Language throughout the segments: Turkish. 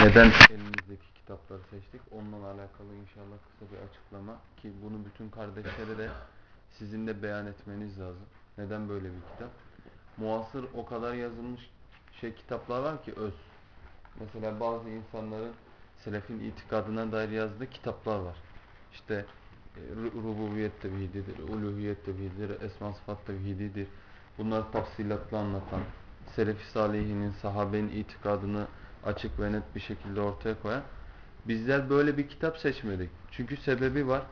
neden elimizdeki kitapları seçtik? Onunla alakalı inşallah kısa bir açıklama ki bunu bütün kardeşlere de sizin de beyan etmeniz lazım. Neden böyle bir kitap? Muasır o kadar yazılmış şey kitaplar var ki öz. Mesela bazı insanların selefin itikadına dair yazdığı kitaplar var. İşte e, rububiyet tevhididir, uluhiyet tevhididir, esma sıfat tevhididir. Bunlar tafsilatlı anlatan, Selefi Salihinin, sahabenin itikadını açık ve net bir şekilde ortaya koyan. Bizler böyle bir kitap seçmedik. Çünkü sebebi var.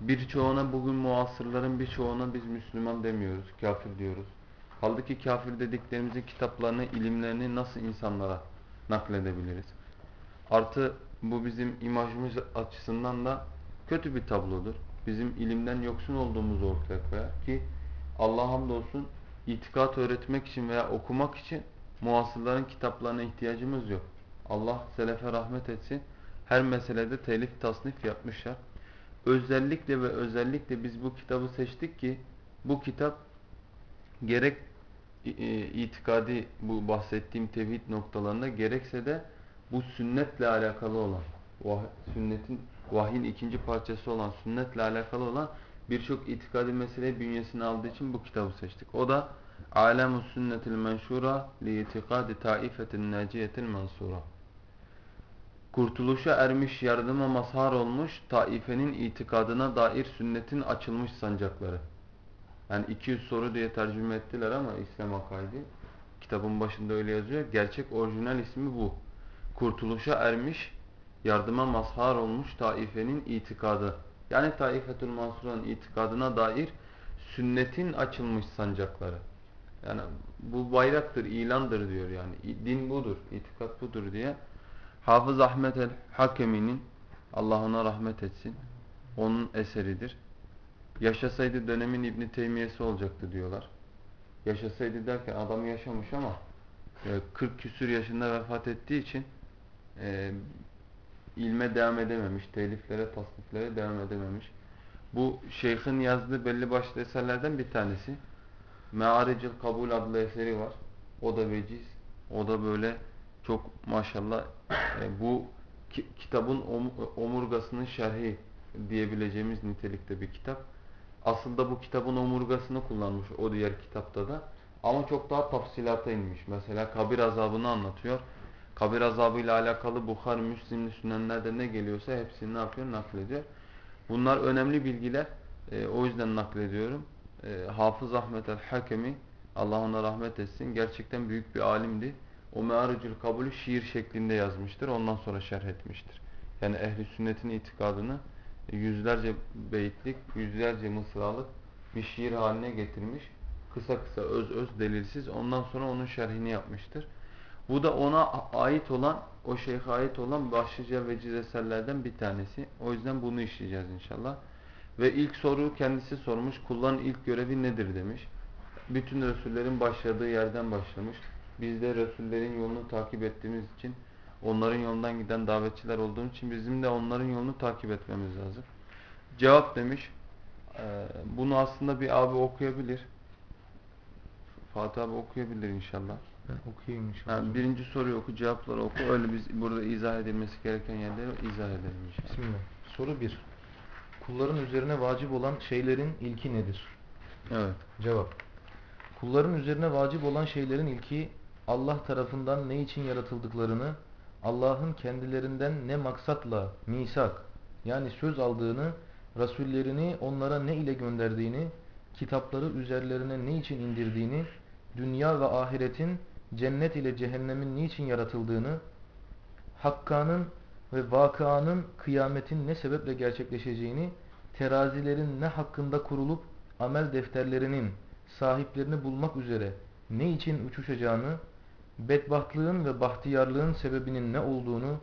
Birçoğuna bugün muasırların birçoğuna biz Müslüman demiyoruz, kafir diyoruz. Halbuki kafir dediklerimizin kitaplarını, ilimlerini nasıl insanlara nakledebiliriz? Artı bu bizim imajımız açısından da kötü bir tablodur. Bizim ilimden yoksun olduğumuzu ortaya koyar ki Allah hamdolsun itikat öğretmek için veya okumak için muasırların kitaplarına ihtiyacımız yok. Allah selefe rahmet etsin. Her meselede telif tasnif yapmışlar. Özellikle ve özellikle biz bu kitabı seçtik ki bu kitap gerek itikadi bu bahsettiğim tevhid noktalarında gerekse de bu sünnetle alakalı olan sünnetin vahyin ikinci parçası olan sünnetle alakalı olan birçok itikadi mesele bünyesine aldığı için bu kitabı seçtik. O da Alemu sünnetil menşura li itikadi taifetin naciyetil mansura. Kurtuluşa ermiş, yardıma mazhar olmuş taifenin itikadına dair sünnetin açılmış sancakları. Yani 200 soru diye tercüme ettiler ama İslam akaidi. Kitabın başında öyle yazıyor. Gerçek orijinal ismi bu. Kurtuluşa ermiş, yardıma mazhar olmuş taifenin itikadı. Yani Taifetül Mansur'un itikadına dair sünnetin açılmış sancakları. Yani bu bayraktır, ilandır diyor yani. Din budur, itikat budur diye. Hafız Ahmet el-Hakemi'nin Allah ona rahmet etsin. Onun eseridir. Yaşasaydı dönemin İbni Teymiyesi olacaktı diyorlar. Yaşasaydı derken adam yaşamış ama 40 küsür yaşında vefat ettiği için e, ilme devam edememiş, teliflere, tasniflere devam edememiş. Bu şeyhin yazdığı belli başlı eserlerden bir tanesi. Me'aricil Kabul adlı eseri var. O da veciz. O da böyle çok maşallah e, bu ki, kitabın om, omurgasının şerhi diyebileceğimiz nitelikte bir kitap. Aslında bu kitabın omurgasını kullanmış o diğer kitapta da. Ama çok daha tafsilata inmiş. Mesela kabir azabını anlatıyor. Kabir azabıyla alakalı Bukhar, Müslim'li sünenlerde ne geliyorsa hepsini ne yapıyor? Naklediyor. Bunlar önemli bilgiler. E, o yüzden naklediyorum. E, Hafız Ahmet el-Hakemi Allah ona rahmet etsin. Gerçekten büyük bir alimdi. O Me'aricül Kabul'ü şiir şeklinde yazmıştır. Ondan sonra şerh etmiştir. Yani ehli sünnetin itikadını yüzlerce beyitlik, yüzlerce mısralık bir şiir haline getirmiş. Kısa kısa, öz öz, delilsiz. Ondan sonra onun şerhini yapmıştır. Bu da ona ait olan, o şeyhe ait olan başlıca veciz eserlerden bir tanesi. O yüzden bunu işleyeceğiz inşallah. Ve ilk soru kendisi sormuş. Kulların ilk görevi nedir demiş. Bütün Resullerin başladığı yerden başlamış. Biz de Resullerin yolunu takip ettiğimiz için, onların yolundan giden davetçiler olduğumuz için bizim de onların yolunu takip etmemiz lazım. Cevap demiş. Bunu aslında bir abi okuyabilir. Fatih abi okuyabilir inşallah. Ben okuyayım inşallah. Yani birinci soruyu oku, cevapları oku. Öyle biz burada izah edilmesi gereken yerleri izah edelim inşallah. Bismillah. Soru 1. Kulların üzerine vacip olan şeylerin ilki nedir? Evet. Cevap. Kulların üzerine vacip olan şeylerin ilki Allah tarafından ne için yaratıldıklarını, Allah'ın kendilerinden ne maksatla misak yani söz aldığını, rasullerini onlara ne ile gönderdiğini, kitapları üzerlerine ne için indirdiğini, dünya ve ahiretin cennet ile cehennemin niçin yaratıldığını, hakkanın ve vakanın kıyametin ne sebeple gerçekleşeceğini, terazilerin ne hakkında kurulup amel defterlerinin sahiplerini bulmak üzere ne için uçuşacağını, bedbahtlığın ve bahtiyarlığın sebebinin ne olduğunu,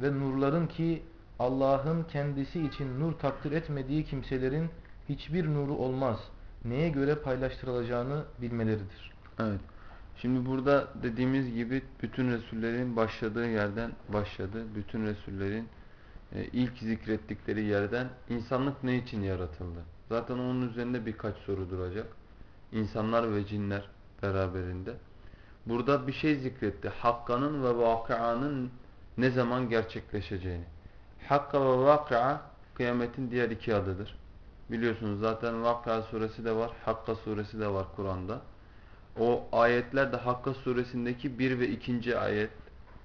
ve nurların ki Allah'ın kendisi için nur takdir etmediği kimselerin hiçbir nuru olmaz. Neye göre paylaştırılacağını bilmeleridir. Evet. Şimdi burada dediğimiz gibi bütün Resullerin başladığı yerden başladı. Bütün Resullerin e, ilk zikrettikleri yerden insanlık ne için yaratıldı? Zaten onun üzerinde birkaç soru duracak. İnsanlar ve cinler beraberinde. Burada bir şey zikretti. Hakkanın ve vakıanın ne zaman gerçekleşeceğini. Hakka ve vakıa kıyametin diğer iki adıdır. Biliyorsunuz zaten Vakıa suresi de var, Hakka suresi de var Kur'an'da. O ayetler de Hakka suresindeki bir ve ikinci ayet.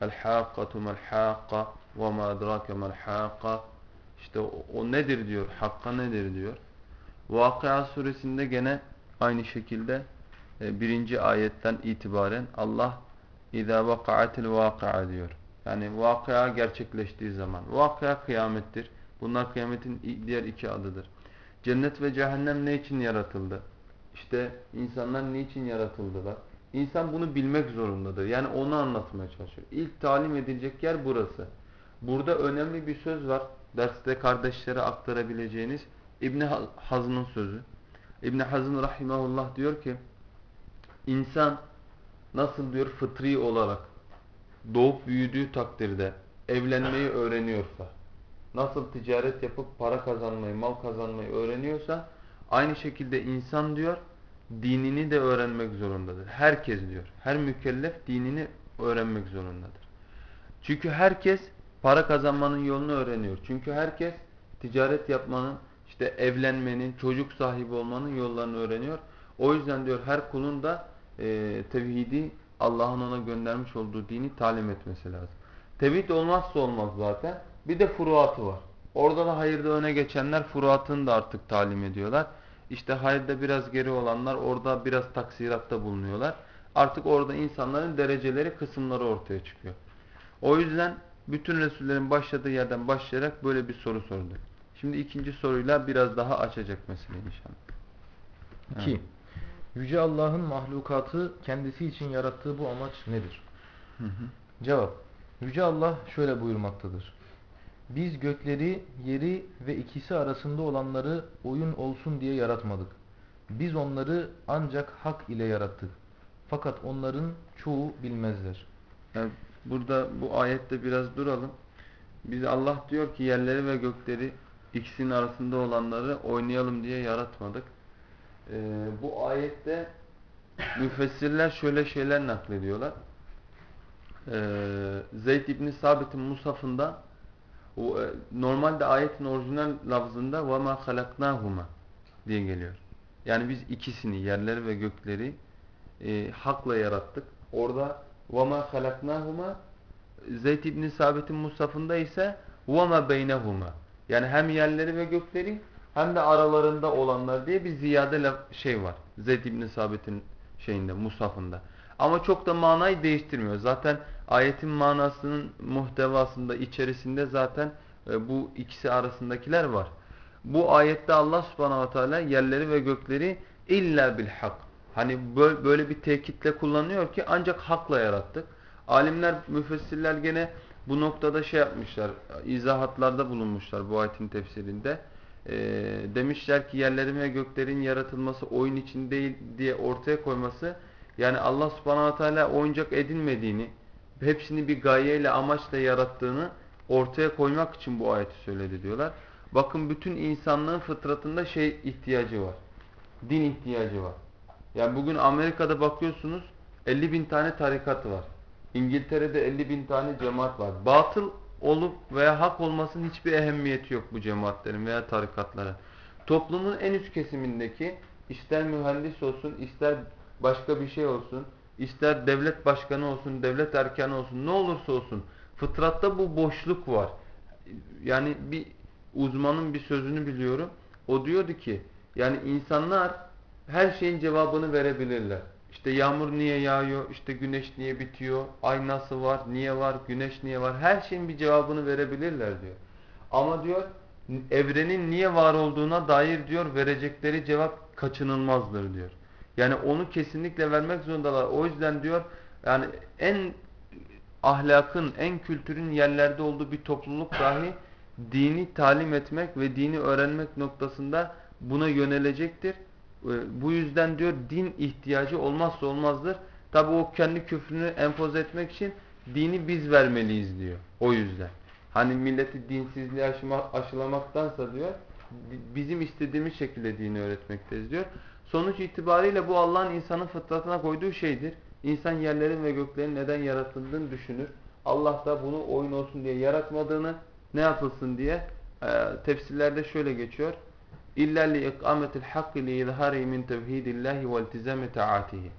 El-Hakkatu mel-Hakka ve ma adrake mel-Hakka İşte o, o nedir diyor, Hakka nedir diyor. Vakıa suresinde gene aynı şekilde e, birinci ayetten itibaren Allah اِذَا وَقَعَتِ الْوَاقِعَ diyor. Yani vakıa gerçekleştiği zaman. Vakıa kıyamettir. Bunlar kıyametin diğer iki adıdır. Cennet ve cehennem ne için yaratıldı? İşte insanlar niçin yaratıldılar? İnsan bunu bilmek zorundadır. Yani onu anlatmaya çalışıyor. İlk talim edilecek yer burası. Burada önemli bir söz var. Derste kardeşlere aktarabileceğiniz İbni Hazm'ın sözü. İbni Hazm rahimahullah diyor ki insan nasıl diyor fıtri olarak doğup büyüdüğü takdirde evlenmeyi öğreniyorsa nasıl ticaret yapıp para kazanmayı, mal kazanmayı öğreniyorsa aynı şekilde insan diyor dinini de öğrenmek zorundadır. Herkes diyor. Her mükellef dinini öğrenmek zorundadır. Çünkü herkes para kazanmanın yolunu öğreniyor. Çünkü herkes ticaret yapmanın, işte evlenmenin, çocuk sahibi olmanın yollarını öğreniyor. O yüzden diyor her kulun da e, tevhidi Allah'ın ona göndermiş olduğu dini talim etmesi lazım. Tevhid olmazsa olmaz zaten. Bir de furuatı var. Orada da hayırda öne geçenler furuatını da artık talim ediyorlar. İşte hayırda biraz geri olanlar orada biraz taksiratta bulunuyorlar. Artık orada insanların dereceleri, kısımları ortaya çıkıyor. O yüzden bütün Resullerin başladığı yerden başlayarak böyle bir soru sordu. Şimdi ikinci soruyla biraz daha açacak meseleyi inşallah. 2. Yüce Allah'ın mahlukatı kendisi için yarattığı bu amaç nedir? Hı hı. Cevap. Yüce Allah şöyle buyurmaktadır. Biz gökleri, yeri ve ikisi arasında olanları oyun olsun diye yaratmadık. Biz onları ancak hak ile yarattık. Fakat onların çoğu bilmezler. Yani burada bu ayette biraz duralım. Biz Allah diyor ki yerleri ve gökleri ikisinin arasında olanları oynayalım diye yaratmadık. Ee, bu ayette müfessirler şöyle şeyler naklediyorlar. Ee, Zeyd İbni Sabit'in Musaf'ında normalde ayetin orijinal lafzında وَمَا خَلَقْنَاهُمَا diye geliyor. Yani biz ikisini, yerleri ve gökleri e, hakla yarattık. Orada وَمَا خَلَقْنَاهُمَا Zeyd İbni Sabit'in Musaf'ında ise وَمَا بَيْنَهُمَا Yani hem yerleri ve gökleri hem de aralarında olanlar diye bir ziyade şey var. Zeyd İbni Sabit'in şeyinde, Musaf'ında. Ama çok da manayı değiştirmiyor. Zaten ayetin manasının muhtevasında, içerisinde zaten e, bu ikisi arasındakiler var. Bu ayette Allah subhanahu wa ta'ala yerleri ve gökleri illa bil hak. Hani böyle bir tekitle kullanıyor ki ancak hakla yarattık. Alimler, müfessirler gene bu noktada şey yapmışlar, izahatlarda bulunmuşlar bu ayetin tefsirinde. E, demişler ki yerlerin ve göklerin yaratılması oyun için değil diye ortaya koyması yani Allah subhanahu teala oyuncak edinmediğini, hepsini bir gayeyle, amaçla yarattığını ortaya koymak için bu ayeti söyledi diyorlar. Bakın bütün insanlığın fıtratında şey ihtiyacı var. Din ihtiyacı var. Yani bugün Amerika'da bakıyorsunuz 50 bin tane tarikatı var. İngiltere'de 50 bin tane cemaat var. Batıl olup veya hak olmasının hiçbir ehemmiyeti yok bu cemaatlerin veya tarikatların. Toplumun en üst kesimindeki ister mühendis olsun, ister başka bir şey olsun, ister devlet başkanı olsun, devlet erkanı olsun, ne olursa olsun fıtratta bu boşluk var. Yani bir uzmanın bir sözünü biliyorum. O diyordu ki yani insanlar her şeyin cevabını verebilirler. İşte yağmur niye yağıyor, işte güneş niye bitiyor, ay nasıl var, niye var, güneş niye var. Her şeyin bir cevabını verebilirler diyor. Ama diyor evrenin niye var olduğuna dair diyor verecekleri cevap kaçınılmazdır diyor. Yani onu kesinlikle vermek zorundalar. O yüzden diyor yani en ahlakın, en kültürün yerlerde olduğu bir topluluk dahi dini talim etmek ve dini öğrenmek noktasında buna yönelecektir. E, Bu yüzden diyor din ihtiyacı olmazsa olmazdır. Tabi o kendi küfrünü empoze etmek için dini biz vermeliyiz diyor. O yüzden. Hani milleti dinsizliğe aşılamaktansa diyor bizim istediğimiz şekilde dini öğretmekteyiz diyor. Sonuç itibariyle bu Allah'ın insanın fıtratına koyduğu şeydir. İnsan yerlerin ve göklerin neden yaratıldığını düşünür. Allah da bunu oyun olsun diye yaratmadığını ne yapılsın diye e, tefsirlerde şöyle geçiyor. İlla li ikametil hakki li izhari min tevhidillahi ve iltizami taatihi.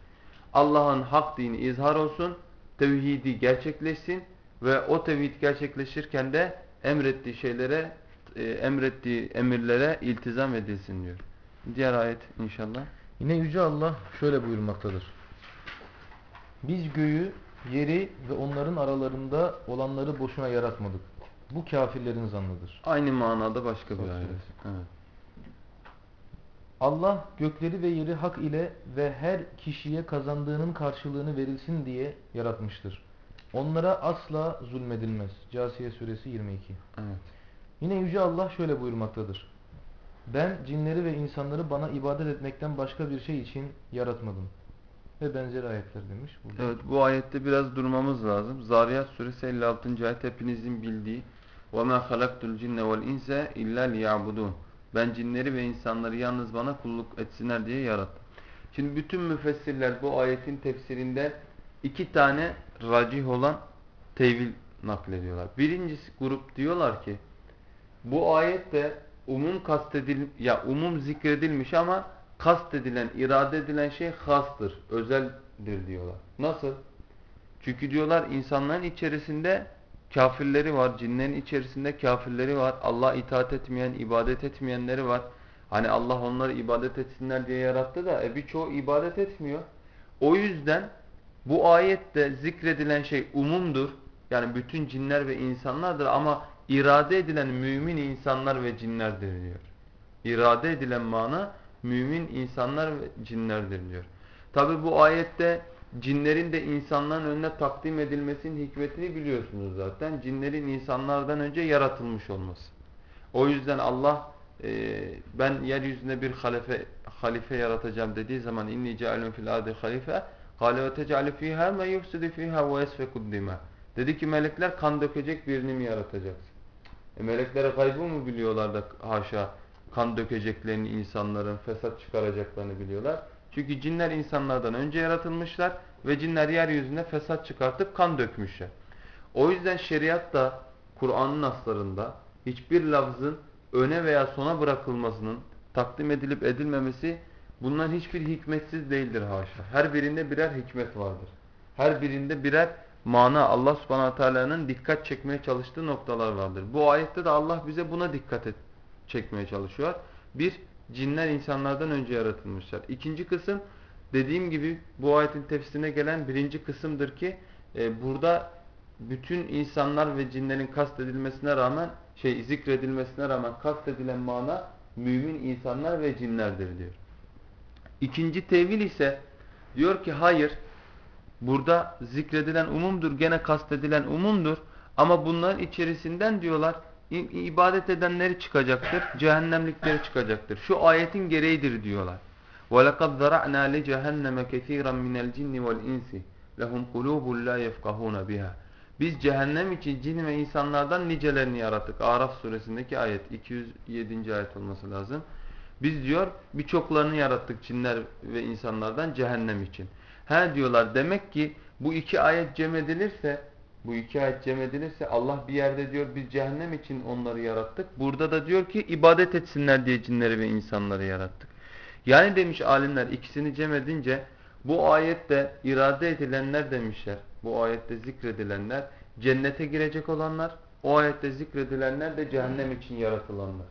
Allah'ın hak dini izhar olsun, tevhidi gerçekleşsin ve o tevhid gerçekleşirken de emrettiği şeylere, e, emrettiği emirlere iltizam edilsin diyor. Diğer ayet inşallah. Yine Yüce Allah şöyle buyurmaktadır. Biz göğü, yeri ve onların aralarında olanları boşuna yaratmadık. Bu kafirlerin zannıdır. Aynı manada başka bir ayet. Evet. Allah gökleri ve yeri hak ile ve her kişiye kazandığının karşılığını verilsin diye yaratmıştır. Onlara asla zulmedilmez. Câsiye suresi 22. Evet. Yine Yüce Allah şöyle buyurmaktadır. Ben cinleri ve insanları bana ibadet etmekten başka bir şey için yaratmadım. Ve benzeri ayetler demiş. Burada. Evet bu ayette biraz durmamız lazım. Zariyat suresi 56. ayet hepinizin bildiği وَمَا خَلَقْتُ الْجِنَّ وَالْاِنْسَ اِلَّا لِيَعْبُدُونَ Ben cinleri ve insanları yalnız bana kulluk etsinler diye yarattım. Şimdi bütün müfessirler bu ayetin tefsirinde iki tane racih olan tevil naklediyorlar. Birincisi grup diyorlar ki bu ayette umum kastedil ya umum zikredilmiş ama kastedilen, irade edilen şey hastır, özeldir diyorlar. Nasıl? Çünkü diyorlar insanların içerisinde kafirleri var, cinlerin içerisinde kafirleri var, Allah itaat etmeyen, ibadet etmeyenleri var. Hani Allah onları ibadet etsinler diye yarattı da e birçoğu ibadet etmiyor. O yüzden bu ayette zikredilen şey umumdur. Yani bütün cinler ve insanlardır ama irade edilen mümin insanlar ve cinlerdir diyor. İrade edilen mana mümin insanlar ve cinlerdir diyor. Tabi bu ayette cinlerin de insanların önüne takdim edilmesinin hikmetini biliyorsunuz zaten. Cinlerin insanlardan önce yaratılmış olması. O yüzden Allah e, ben yeryüzünde bir halife, halife yaratacağım dediği zaman inni cealun fil ardi halife kâle ve tec'alü fîhâ me yufsidu fîhâ ve yesfekud dimâ Dedi ki melekler kan dökecek birini mi yaratacaksın? E meleklere kaybı mı biliyorlar da haşa kan dökeceklerini insanların fesat çıkaracaklarını biliyorlar. Çünkü cinler insanlardan önce yaratılmışlar ve cinler yeryüzüne fesat çıkartıp kan dökmüşler. O yüzden şeriatta Kur'an'ın aslarında hiçbir lafzın öne veya sona bırakılmasının takdim edilip edilmemesi bundan hiçbir hikmetsiz değildir haşa. Her birinde birer hikmet vardır. Her birinde birer mana Allah subhanahu teala'nın dikkat çekmeye çalıştığı noktalar vardır. Bu ayette de Allah bize buna dikkat et, çekmeye çalışıyor. Bir, cinler insanlardan önce yaratılmışlar. İkinci kısım dediğim gibi bu ayetin tefsirine gelen birinci kısımdır ki e, burada bütün insanlar ve cinlerin kastedilmesine rağmen şey zikredilmesine rağmen kastedilen mana mümin insanlar ve cinlerdir diyor. İkinci tevil ise diyor ki hayır burada zikredilen umumdur gene kastedilen umumdur ama bunların içerisinden diyorlar i- ibadet edenleri çıkacaktır cehennemlikleri çıkacaktır. Şu ayetin gereğidir diyorlar. وَلَقَدْ ذَرَعْنَا لِجَهَنَّمَ كَثِيرًا مِنَ الْجِنِّ وَالْاِنْسِ لَهُمْ قُلُوبٌ لَا يَفْقَهُونَ بِهَا Biz cehennem için cin ve insanlardan nicelerini yarattık. Araf suresindeki ayet 207. ayet olması lazım. Biz diyor birçoklarını yarattık cinler ve insanlardan cehennem için. He diyorlar demek ki bu iki ayet cem edilirse bu iki ayet cem edilirse Allah bir yerde diyor biz cehennem için onları yarattık. Burada da diyor ki ibadet etsinler diye cinleri ve insanları yarattık. Yani demiş alimler ikisini cem edince bu ayette irade edilenler demişler. Bu ayette zikredilenler cennete girecek olanlar, o ayette zikredilenler de cehennem için yaratılanlar.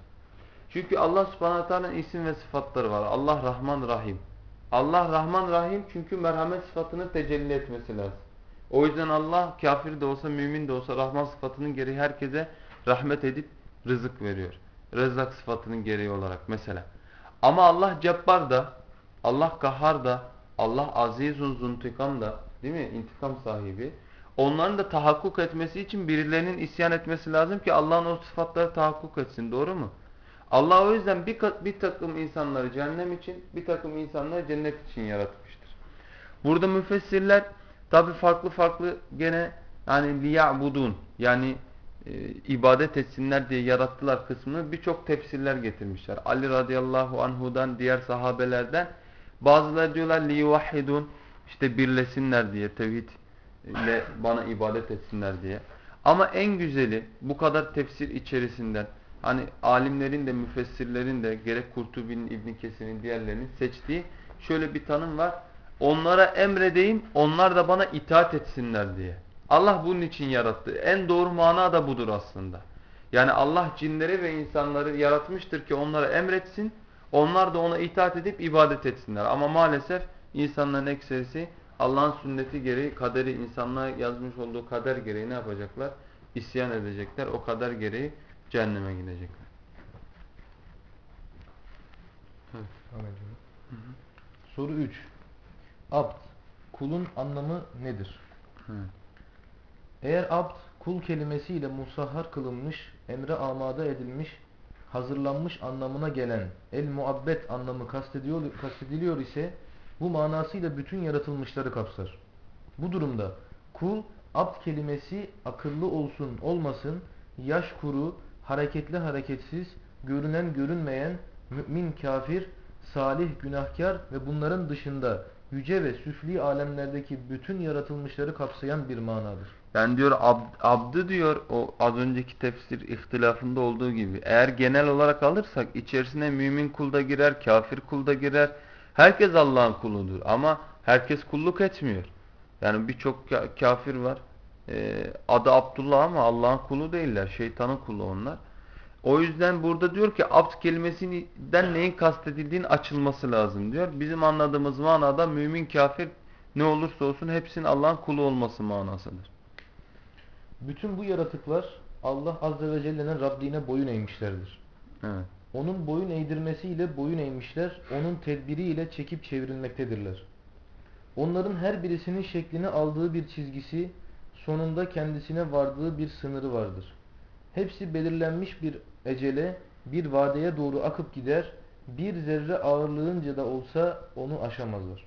Çünkü Allah subhanahu isim ve sıfatları var. Allah Rahman Rahim. Allah Rahman Rahim çünkü merhamet sıfatının tecelli etmesi lazım. O yüzden Allah kafir de olsa mümin de olsa Rahman sıfatının gereği herkese rahmet edip rızık veriyor. Rezzak sıfatının gereği olarak mesela. Ama Allah Cebbar da, Allah Kahhar da, Allah Azizun Zuntikam da değil mi? İntikam sahibi. Onların da tahakkuk etmesi için birilerinin isyan etmesi lazım ki Allah'ın o sıfatları tahakkuk etsin. Doğru mu? Allah o yüzden bir, bir takım insanları cehennem için, bir takım insanları cennet için yaratmıştır. Burada müfessirler tabi farklı farklı gene yani liya'budun yani e, ibadet etsinler diye yarattılar kısmını birçok tefsirler getirmişler. Ali radıyallahu anhudan diğer sahabelerden bazıları diyorlar liyuvahhidun işte birlesinler diye tevhid ile bana ibadet etsinler diye. Ama en güzeli bu kadar tefsir içerisinden hani alimlerin de müfessirlerin de gerek Kurtubi'nin İbn Kesir'in diğerlerinin seçtiği şöyle bir tanım var. Onlara emredeyim onlar da bana itaat etsinler diye. Allah bunun için yarattı. En doğru mana da budur aslında. Yani Allah cinleri ve insanları yaratmıştır ki onlara emretsin. Onlar da ona itaat edip ibadet etsinler. Ama maalesef insanların ekserisi Allah'ın sünneti gereği kaderi insanlığa yazmış olduğu kader gereği ne yapacaklar? İsyan edecekler. O kader gereği cehenneme gidecekler. Evet. Hı hı. Soru 3. Abd, kulun anlamı nedir? Hı. Eğer abd, kul kelimesiyle musahhar kılınmış, emre amade edilmiş, hazırlanmış anlamına gelen el-muabbet anlamı kastediyor, kastediliyor ise bu manasıyla bütün yaratılmışları kapsar. Bu durumda kul, abd kelimesi akıllı olsun olmasın, yaş kuru, hareketli hareketsiz, görünen görünmeyen, mümin kafir, salih günahkar ve bunların dışında yüce ve süfli alemlerdeki bütün yaratılmışları kapsayan bir manadır. Yani diyor ab, abdı diyor o az önceki tefsir ihtilafında olduğu gibi. Eğer genel olarak alırsak içerisine mümin kul da girer, kafir kul da girer. Herkes Allah'ın kuludur ama herkes kulluk etmiyor. Yani birçok kafir var. Ee, adı Abdullah ama Allah'ın kulu değiller. Şeytanın kulu onlar. O yüzden burada diyor ki abd kelimesinden neyin kastedildiğinin açılması lazım diyor. Bizim anladığımız manada mümin kafir ne olursa olsun hepsinin Allah'ın kulu olması manasıdır. Bütün bu yaratıklar Allah Azze ve Celle'nin Rabbine boyun eğmişlerdir. Evet. Onun boyun eğdirmesiyle boyun eğmişler, onun tedbiriyle çekip çevrilmektedirler. Onların her birisinin şeklini aldığı bir çizgisi, sonunda kendisine vardığı bir sınırı vardır. Hepsi belirlenmiş bir ecele, bir vadeye doğru akıp gider, bir zerre ağırlığınca da olsa onu aşamazlar.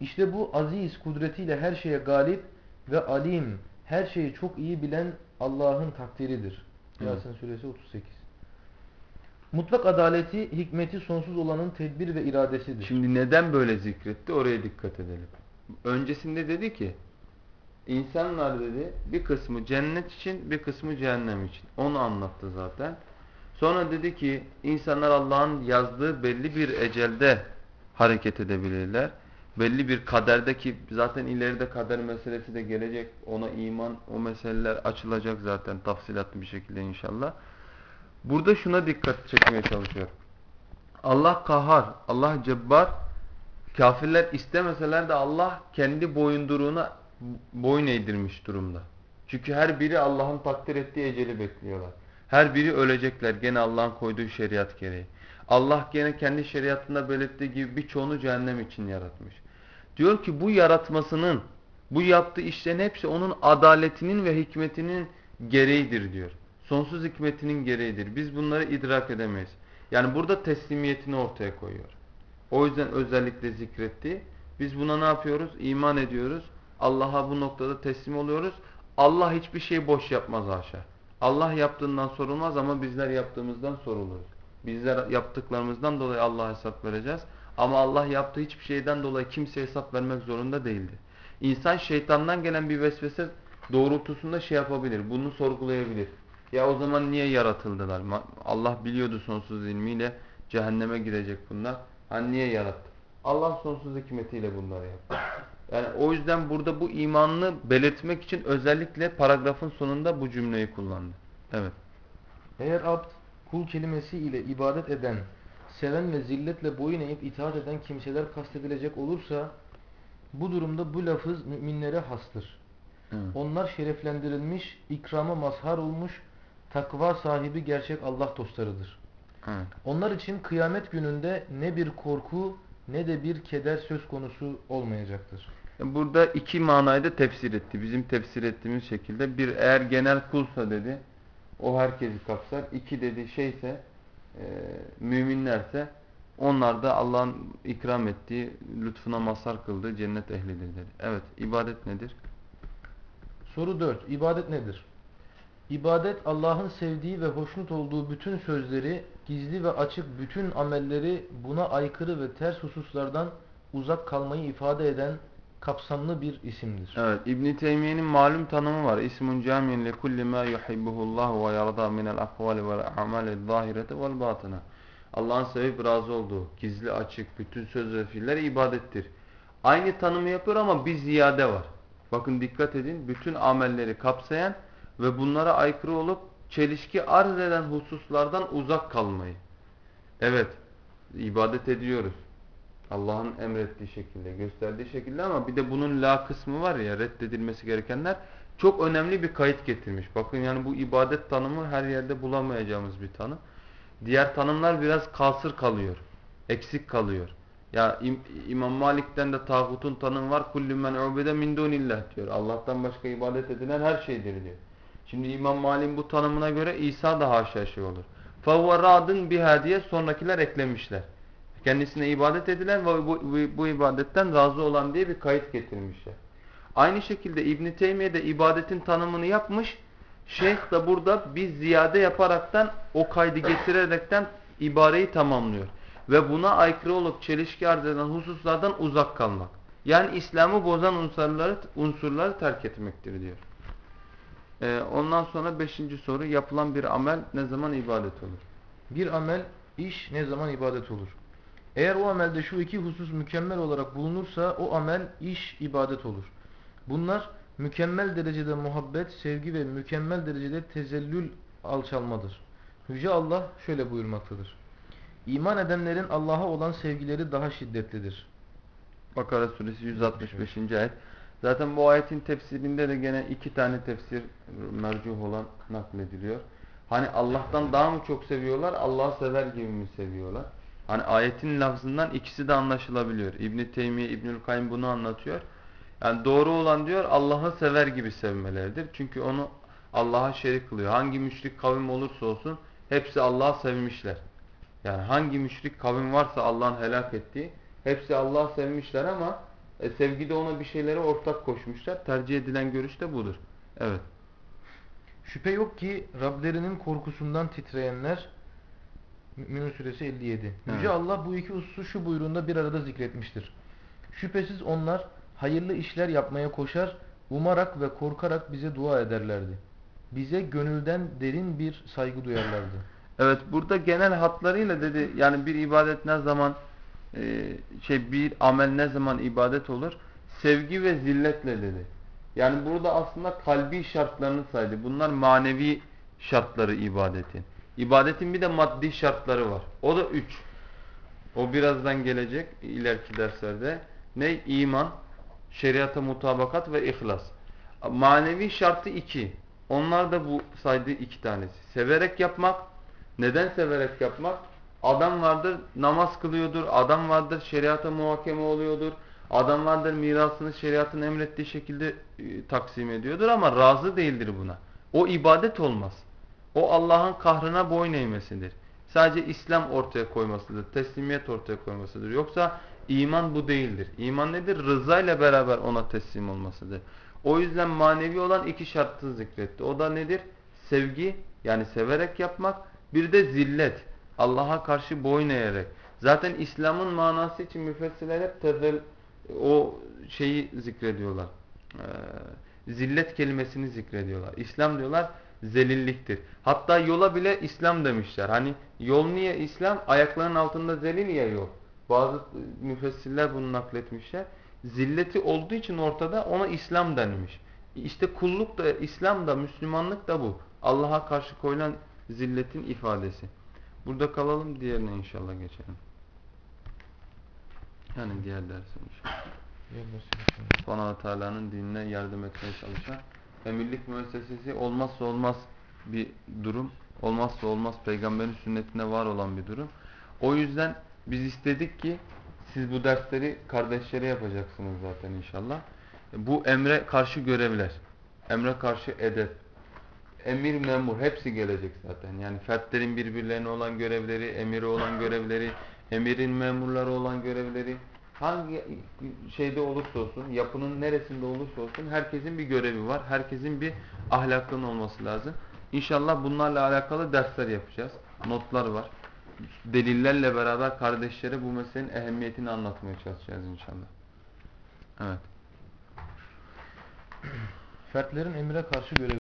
İşte bu aziz kudretiyle her şeye galip ve alim, her şeyi çok iyi bilen Allah'ın takdiridir. Yasin suresi 38. Mutlak adaleti, hikmeti sonsuz olanın tedbir ve iradesidir. Şimdi neden böyle zikretti? Oraya dikkat edelim. Öncesinde dedi ki insanlar dedi bir kısmı cennet için bir kısmı cehennem için. Onu anlattı zaten. Sonra dedi ki insanlar Allah'ın yazdığı belli bir ecelde hareket edebilirler. Belli bir kaderdeki zaten ileride kader meselesi de gelecek. Ona iman o meseleler açılacak zaten tafsilatlı bir şekilde inşallah. Burada şuna dikkat çekmeye çalışıyor. Allah kahar, Allah cebbar. Kafirler istemeseler de Allah kendi boyunduruğuna boyun eğdirmiş durumda. Çünkü her biri Allah'ın takdir ettiği eceli bekliyorlar. Her biri ölecekler gene Allah'ın koyduğu şeriat gereği. Allah gene kendi şeriatında belirttiği gibi birçoğunu cehennem için yaratmış. Diyor ki bu yaratmasının, bu yaptığı işlerin hepsi onun adaletinin ve hikmetinin gereğidir diyor. Sonsuz hikmetinin gereğidir. Biz bunları idrak edemeyiz. Yani burada teslimiyetini ortaya koyuyor. O yüzden özellikle zikretti. Biz buna ne yapıyoruz? İman ediyoruz. Allah'a bu noktada teslim oluyoruz. Allah hiçbir şey boş yapmaz haşa. Allah yaptığından sorulmaz ama bizler yaptığımızdan soruluruz. Bizler yaptıklarımızdan dolayı Allah'a hesap vereceğiz. Ama Allah yaptığı hiçbir şeyden dolayı kimseye hesap vermek zorunda değildir. İnsan şeytandan gelen bir vesvese doğrultusunda şey yapabilir. Bunu sorgulayabilir. Ya o zaman niye yaratıldılar? Allah biliyordu sonsuz ilmiyle cehenneme girecek bunlar. Hani niye yarattı? Allah sonsuz hikmetiyle bunları yaptı. Yani o yüzden burada bu imanını belirtmek için özellikle paragrafın sonunda bu cümleyi kullandı. Evet. Eğer abd kul kelimesi ile ibadet eden, seven ve zilletle boyun eğip itaat eden kimseler kastedilecek olursa bu durumda bu lafız müminlere hastır. Evet. Onlar şereflendirilmiş, ikrama mazhar olmuş, takva sahibi gerçek Allah dostlarıdır. Evet. Onlar için kıyamet gününde ne bir korku ne de bir keder söz konusu olmayacaktır. Burada iki manayı da tefsir etti. Bizim tefsir ettiğimiz şekilde. Bir eğer genel kulsa dedi o herkesi kapsar. İki dedi şeyse e, müminlerse onlar da Allah'ın ikram ettiği lütfuna mazhar kıldığı cennet ehlidir dedi. Evet ibadet nedir? Soru 4. İbadet nedir? İbadet Allah'ın sevdiği ve hoşnut olduğu bütün sözleri, gizli ve açık bütün amelleri buna aykırı ve ters hususlardan uzak kalmayı ifade eden kapsamlı bir isimdir. Evet İbn Teymiye'nin malum tanımı var. İsmun cami'in li kulli ma yuhibbuhullah ve yarda minel akvali vel a'mali zahireti vel batına. Allah'ın sevip razı olduğu gizli açık bütün söz ve fiiller ibadettir. Aynı tanımı yapıyor ama bir ziyade var. Bakın dikkat edin bütün amelleri kapsayan ve bunlara aykırı olup çelişki arz eden hususlardan uzak kalmayı. Evet ibadet ediyoruz. Allah'ın emrettiği şekilde, gösterdiği şekilde ama bir de bunun la kısmı var ya reddedilmesi gerekenler çok önemli bir kayıt getirmiş. Bakın yani bu ibadet tanımı her yerde bulamayacağımız bir tanım. Diğer tanımlar biraz kasır kalıyor. Eksik kalıyor. Ya İm İmam Malik'ten de tağutun tanımı var. Kullu men ubide min dunillah diyor. Allah'tan başka ibadet edilen her şeydir diyor. Şimdi İmam Malik'in bu tanımına göre İsa da haşa şey olur. Favvaradın biha diye sonrakiler eklemişler. Kendisine ibadet edilen ve bu, bu, bu ibadetten razı olan diye bir kayıt getirmişler. Aynı şekilde İbn Teymiye de ibadetin tanımını yapmış. Şeyh de burada bir ziyade yaparaktan o kaydı getirerekten ibareyi tamamlıyor. Ve buna aykırı olup çelişki arz eden hususlardan uzak kalmak. Yani İslam'ı bozan unsurları, unsurları terk etmektir diyor. Ee, ondan sonra beşinci soru yapılan bir amel ne zaman ibadet olur? Bir amel, iş ne zaman ibadet olur? Eğer o amelde şu iki husus mükemmel olarak bulunursa o amel, iş, ibadet olur. Bunlar mükemmel derecede muhabbet, sevgi ve mükemmel derecede tezellül alçalmadır. Yüce Allah şöyle buyurmaktadır. İman edenlerin Allah'a olan sevgileri daha şiddetlidir. Bakara suresi 165. ayet. Zaten bu ayetin tefsirinde de gene iki tane tefsir mercuh olan naklediliyor. Hani Allah'tan daha mı çok seviyorlar, Allah'ı sever gibi mi seviyorlar? Hani ayetin lafzından ikisi de anlaşılabiliyor. İbn Teymiye, İbnül Kayyim bunu anlatıyor. Yani doğru olan diyor Allah'ı sever gibi sevmeleridir. Çünkü onu Allah'a şerik kılıyor. Hangi müşrik kavim olursa olsun hepsi Allah'ı sevmişler. Yani hangi müşrik kavim varsa Allah'ın helak ettiği hepsi Allah'ı sevmişler ama e, sevgide ona bir şeylere ortak koşmuşlar. Tercih edilen görüş de budur. Evet. Şüphe yok ki Rablerinin korkusundan titreyenler Mü'minun suresi 57. Yüce Evet. Allah bu iki hususu şu buyruğunda bir arada zikretmiştir. Şüphesiz onlar hayırlı işler yapmaya koşar, umarak ve korkarak bize dua ederlerdi. Bize gönülden derin bir saygı duyarlardı. Evet burada genel hatlarıyla dedi yani bir ibadet ne zaman e, şey bir amel ne zaman ibadet olur? Sevgi ve zilletle dedi. Yani burada aslında kalbi şartlarını saydı. Bunlar manevi şartları ibadetin. İbadetin bir de maddi şartları var. O da üç. O birazdan gelecek ileriki derslerde. Ne? İman, şeriata mutabakat ve ihlas. Manevi şartı iki. Onlar da bu saydığı iki tanesi. Severek yapmak. Neden severek yapmak? Adam vardır namaz kılıyordur. Adam vardır şeriata muhakeme oluyordur. Adam vardır mirasını şeriatın emrettiği şekilde e, taksim ediyordur ama razı değildir buna. O ibadet olmaz. O Allah'ın kahrına boyun eğmesidir. Sadece İslam ortaya koymasıdır. Teslimiyet ortaya koymasıdır. Yoksa iman bu değildir. İman nedir? Rıza ile beraber ona teslim olmasıdır. O yüzden manevi olan iki şartı zikretti. O da nedir? Sevgi yani severek yapmak. Bir de zillet. Allah'a karşı boyun eğerek. Zaten İslam'ın manası için müfessirler hep tezel, o şeyi zikrediyorlar. Ee, zillet kelimesini zikrediyorlar. İslam diyorlar zelilliktir. Hatta yola bile İslam demişler. Hani yol niye İslam? Ayaklarının altında zelil ya yol. Bazı müfessirler bunu nakletmişler. Zilleti olduğu için ortada ona İslam denmiş. İşte kulluk da İslam da Müslümanlık da bu. Allah'a karşı koyulan zilletin ifadesi. Burada kalalım diğerine inşallah geçelim. Yani diğer dersin inşallah. Subhanahu Teala'nın dinine yardım etmeye çalışan ve millik müessesesi olmazsa olmaz bir durum. Olmazsa olmaz peygamberin sünnetinde var olan bir durum. O yüzden biz istedik ki Siz bu dersleri kardeşlere yapacaksınız zaten inşallah. Bu emre karşı görevler. Emre karşı edep. Emir memur hepsi gelecek zaten. Yani fertlerin birbirlerine olan görevleri, emiri olan görevleri, emirin memurları olan görevleri hangi şeyde olursa olsun, yapının neresinde olursa olsun herkesin bir görevi var. Herkesin bir ahlakının olması lazım. İnşallah bunlarla alakalı dersler yapacağız. Notlar var. Delillerle beraber kardeşlere bu meselenin ehemmiyetini anlatmaya çalışacağız inşallah. Evet. Fertlerin emire karşı görevi